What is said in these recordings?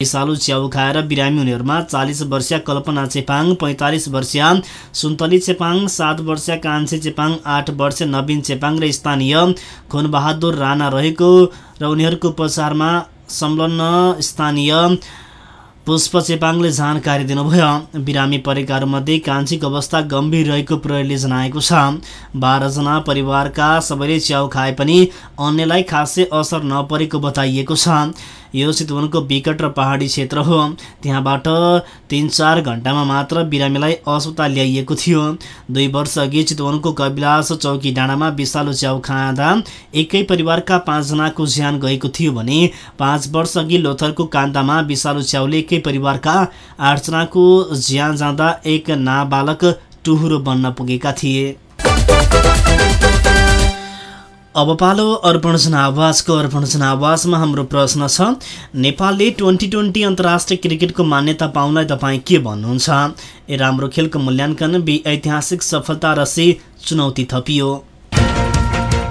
विषालु च्याउ खाएर बिरामी हुनेहरूमा चालिस वर्षीय कल्पना चेपाङ पैँतालिस वर्षीय सुन्तली चेपाङ सात वर्षीय कान्छे चेपाङ आठ वर्ष नवीन चेपाङ र स्थानीय खुनबहादुर राणा रहेको र उनीहरूको उपचारमा संलग्न स्थानीय पुष्प चेपाङले जानकारी दिनुभयो। बिरामी परेकाहरूमध्ये कान्छीको अवस्था गम्भीर रहेको प्रहरीले जनाएको छ। बाह्रजना परिवारका सबैले च्याउ खाए पनि अन्यलाई खासै असर नपरेको बताइएको छ। यो चितवनको विकट र पहाडी क्षेत्र हो। त्यहाँबाट तिन चार घन्टामा मात्र बिरामीलाई अस्पताल ल्याइएको थियो। दुई वर्ष अघि चितवनको कविलास चौकी डाँडामा विषालु च्याउ खाँदा एकै परिवारका पाँचजनाको ज्यान गएको थियो भने पाँच वर्ष अघि लोथरको कान्दामा विषालु च्याउले एकै परिवारका आठजनाको ज्यान जाँदा एक नाबालक टुहुरो बन्न पुगेका थिए। अब पालो अर्पण जनावासको अर्पण जनावासमा हाम्रो प्रश्न छ नेपालले ट्वेन्टी ट्वेन्टी अन्तर्राष्ट्रिय क्रिकेटको मान्यता पाउनलाई तपाईँ के भन्नुहुन्छ? ए राम्रो खेलको मूल्याङ्कन बी ऐतिहासिक सफलता र सी चुनौती थपियो।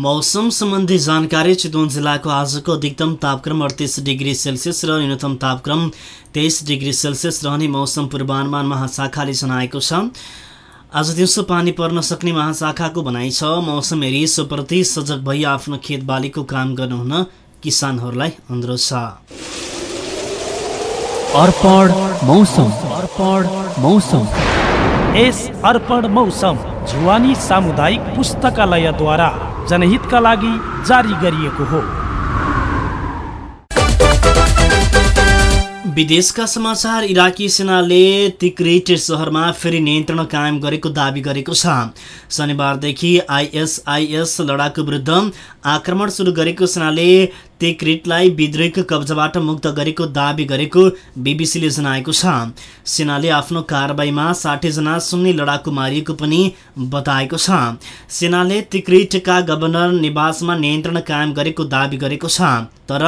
मौसम सम्बन्धी जानकारी चितवन जिल्लाको आजको अधिकतम तापक्रम अडतिस डिग्री सेल्सियस र न्यूनतम तापक्रम तेइस डिग्री सेल्सियस रहने मौसम पूर्वानुमान महाशाखाले जनाएको छ। आज दिउँसो पानी पर्न सक्ने महाशाखाको भनाइ छ मौसम हेरी सोप्रति सजग भई आफ्नो खेतबालीको काम गर्नुहुन किसानहरूलाई अनुरोध छ। अर्पण मौसम जुवानी सामुदायिक पुस्तकालयद्वारा। जनहितका लागि जारी गरिएको हो। विदेशका समाचार इराकी सेनाले तिक्रिट सहरमा फेरि नियन्त्रण कायम गरेको दावी गरेको छ। शनिबारदेखि आइएसआइएस लडाकु विरुद्ध आक्रमण सुरु गरेको सेनाले तिक्रिटलाई विद्रोहीको कब्जाबाट मुक्त गरेको दावी गरेको बिबिसीले जनाएको छ। सेनाले आफ्नो कारवाहीमा साठीजना सुन्नी लडाकु मारिएको पनि बताएको छ। सेनाले तिक्रिटका गभर्नर निवासमा नियन्त्रण कायम गरेको दावी गरेको छ। तर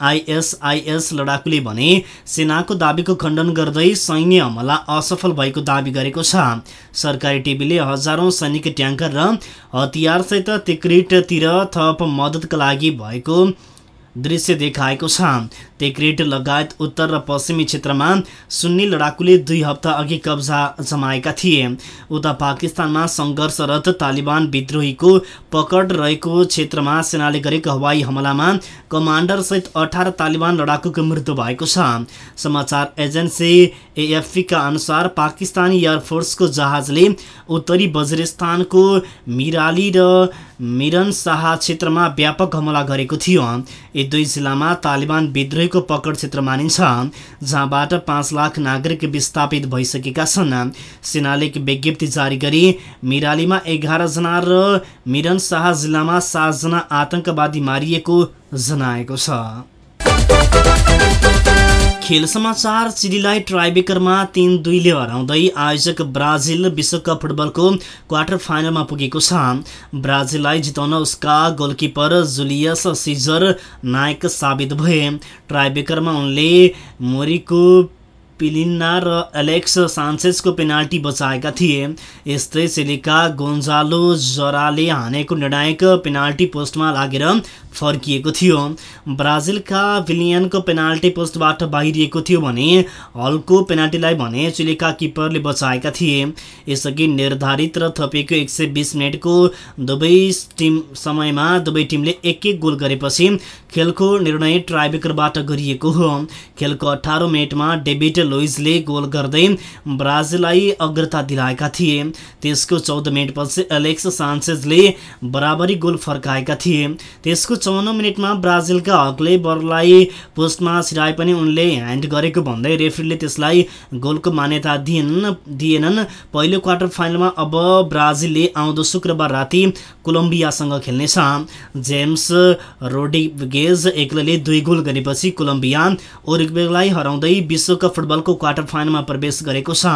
आइएसआइएस लडाकुले भने सेनाको दावीको खण्डन गर्दै सैन्य हमला असफल भएको दावी गरेको छ। सरकारी टिभीले हजारौं सैनिक ट्याङ्कर र हतियारसहित तिक्रिटतिर थप मद्दतका लागि भएको दृश्य देखाएको छ। तेक्रेट लगायत उत्तर र पश्चिमी क्षेत्रमा सुन्नी लडाकुले दुई हप्ता अघि कब्जा जमाएका थिए। उता पाकिस्तानमा सङ्घर्षरत तालिबान विद्रोहीको पकड रहेको क्षेत्रमा सेनाले गरेको हवाई हमलामा कमान्डरसहित अठार तालिबान लडाकुको मृत्यु भएको छ। समाचार एजेन्सी एएफपीका अनुसार पाकिस्तानी एयरफोर्सको जहाजले उत्तरी बज्रिस्तानको मिराली र मिरन शाह क्षेत्रमा व्यापक हमला गरेको थियो। यी दुई जिल्लामा तालिबान विद्रोहीको पकड क्षेत्र मानिन्छ जहाँबाट पाँच लाख नागरिक विस्थापित भइसकेका छन्। सेनाले एक विज्ञप्ति जारी गरी मिरालीमा एघारजना र मिरन शाह जिल्लामा सातजना आतंकवादी मारिएको जनाएको छ। खेल समाचार चिलीलाई ट्राइबेकरमा तिन दुईले हराउँदै आयोजक ब्राजिल विश्वकप फुटबलको क्वार्टर फाइनलमा पुगेको छ। ब्राजिललाई जिताउन उसका गोलकिपर जुलियस सिजर नायक साबित भए। ट्राइबेकरमा उनले मोरीको पिलिन्ना र एलेक्स सान्चेजको पेनाल्टी बचाएका थिए। यस्तै चिलीका गोन्जालो जराले हानेको निर्णायक पेनाल्टी पोस्टमा लागेर फर्किएको थियो। ब्राजिलका विलियनको पेनाल्टी पोस्टबाट बाहिरिएको थियो भने हलको पेनाल्टीलाई भने चिलीका किपरले बचाएका थिए। यसअघि निर्धारित र थपिएको एक सय बिस मिनटको दुवै टिम समयमा दुवै टिमले एक एक गोल गरेपछि खेलको निर्णय ट्राइबेकरबाट गरिएको हो। खेलको अठारौँ मिनटमा डेभिड लुइजले गोल गर्दै ब्राजिललाई अग्रता दिलाएका थिए। त्यसको चौध मिनटपछि एलेक्स सान्चेजले बराबरी गोल फर्काएका थिए। त्यसको चौन्न मिनटमा ब्राजिलका हकले बललाई पोस्टमा छिराए पनि उनले ह्यान्ड गरेको भन्दै रेफ्रीले त्यसलाई गोलको मान्यता दिएनन् दिएनन्। पहिलो क्वार्टर फाइनलमा अब ब्राजिलले आउँदो शुक्रबार राति कोलम्बियासँग खेल्नेछ। जेम्स रोडिगेज एक्लैले दुई गोल गरेपछि कोलम्बिया ओरिग्वेलाई हराउँदै विश्वकप फुटबलको क्वार्टर फाइनलमा प्रवेश गरेको छ।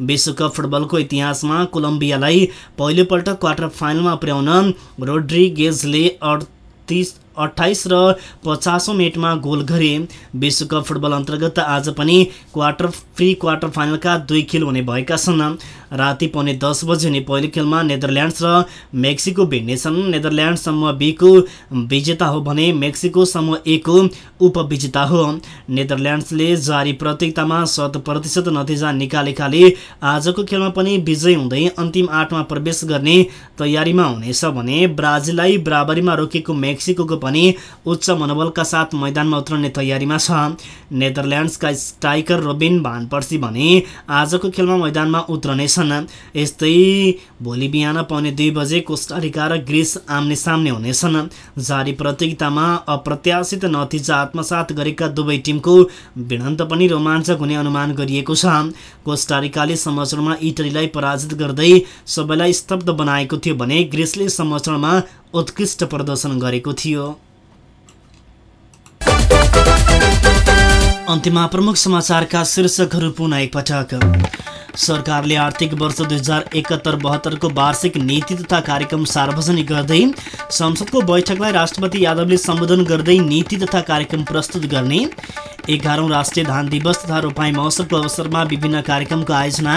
विश्वकप फुटबलको इतिहासमा कोलम्बियालाई पहिलोपल्ट क्वार्टर फाइनलमा पुर्याउन रोड्रिगेजले अडतिस अठाइस र पचासौँ मिनटमा गोल गरे। विश्वकप फुटबल अन्तर्गत आज पनि क्वार्टर प्री क्वार्टर फाइनलका दुई खेल हुने भएका छन्। राति पौने दस बजे हुने पहिलो खेलमा नेदरल्यान्ड्स र मेक्सिको भिड्नेछन्। नेदरल्यान्ड समूह बीको विजेता हो भने मेक्सिको समूह ए को उपविजेता हो। नेदरल्यान्ड्सले जारी प्रतियोगितामा शत प्रतिशत नतिजा निकालेकाले आजको खेलमा पनि विजय हुँदै अन्तिम आठमा प्रवेश गर्ने तयारीमा हुनेछ भने ब्राजिललाई बराबरीमा रोकेको मेक्सिको पनि उच्च मनोबलका साथ मैदानमा उत्रने तयारीमा छ। नेदरल्यान्ड्सका स्ट्राइकर रोबिन भानपर्सी भने आजको खेलमा मैदानमा उत्रनेछन्। यस्तै भोलि बिहान पाउने दुई बजे कोस्टारिका र ग्रिस आम्ने सामने हुनेछन्। जारी प्रतियोगितामा अप्रत्याशित नतिजा आत्मसात गरेका दुवै टिमको भिडन्त पनि रोमाञ्चक हुने अनुमान गरिएको छ। कोस्टारिकाले संरक्षणमा इटलीलाई पराजित गर्दै सबैलाई स्तब्ध बनाएको थियो भने ग्रिसले संरक्षणमा उत्कृष्ट प्रदर्शन गरेको थियो। अन्त्यमा प्रमुख समाचारका शीर्षकहरू पुनः एकपटक सरकारले आर्थिक वर्ष दुई हजार एकहत्तर बहत्तरको वार्षिक नीति तथा कार्यक्रम सार्वजनिक गर्दै संसदको बैठकलाई राष्ट्रपति यादवले सम्बोधन गर्दै नीति तथा कार्यक्रम प्रस्तुत गर्ने एघारौँ राष्ट्रिय धान दिवस तथा रोपाई महोत्सवको अवसरमा विभिन्न कार्यक्रमको आयोजना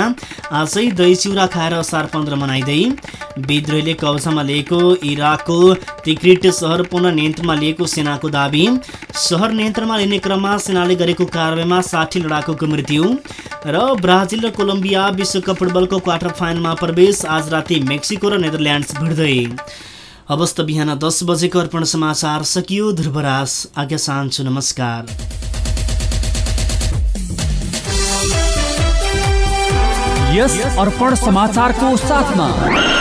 आजै दही चिउरा खाएर असार पन्ध्र मनाइँदै विद्रोहीले कब्जामा लिएको इराकको तिक्रिट सहर पुनः नियन्त्रणमा लिएको सेनाको दावी। सहर नियन्त्रणमा लिने क्रममा सेनाले गरेको कारवाहीमा साठी लडाकुको मृत्यु र ब्राजिल र कोलम्बिया विश्वकप फुटबलको क्वार्टर फाइनलमा प्रवेश। आज राति मेक्सिको र नेदरल्यान्ड्स भिड्दै। अवस्था बिहान दस बजेको अर्पण समाचार सकियो ध्रुवराज। आज्ञा चाहन्छु नमस्कार। यस अर्पण समाचार को साथ साथमा।